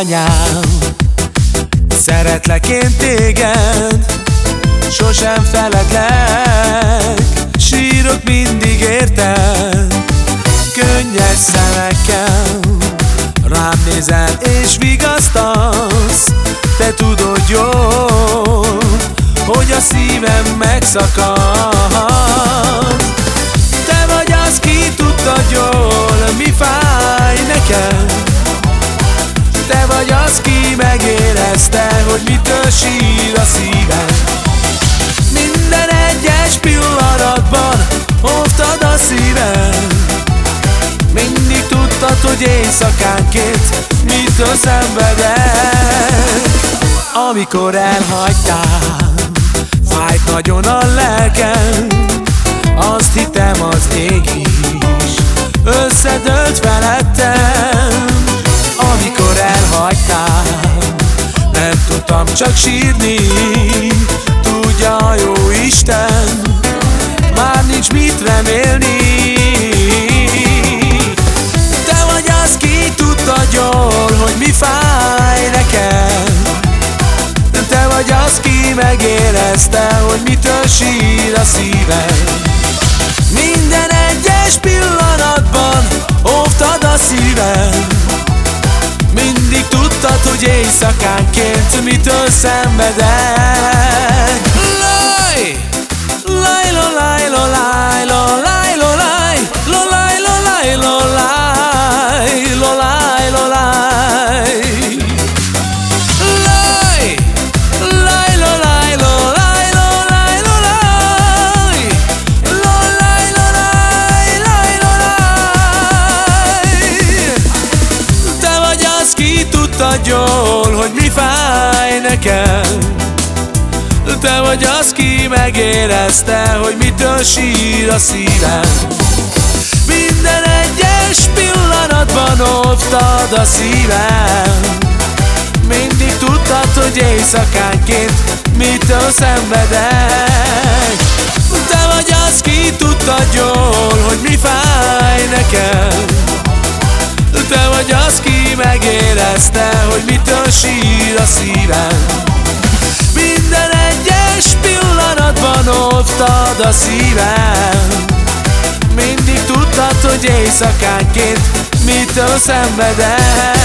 anyám. Szeretlek én téged Sosem feledlek Sírok mindig érted. Könnyes szemekkel Rám nézel és vigasztasz Te tudod jól Hogy a szívem megszakad ki megérezte, hogy mitől sír a szívem Minden egyes pillanatban óvtad a szívem Mindig tudtad, hogy éjszakánként mitől szenvedek. Amikor elhagytál, fájt nagyon a lelkem. Azt hittem az ég is összedőlt felettem csak sírni. Tudja jó Isten Már nincs mit remélni. Te vagy az, ki tudta jól Hogy mi fáj neked. Te vagy az, ki megérezte Hogy mitől sír a szíved Tudtad, hogy éjszakánként mitől szenvedek tudtad jól, hogy mi fáj nekem. Te vagy az, ki megérezte, hogy mitől sír a szívem. Minden egyes pillanatban óvtad a szívem. Mindig tudtad, hogy éjszakánként mitől szenvedek. Te vagy az, ki tudtad jól, megérezte, hogy mitől sír a szívem. Minden egyes pillanatban óvtad a szívem. Mindig tudtad, hogy éjszakánként mitől szenvedek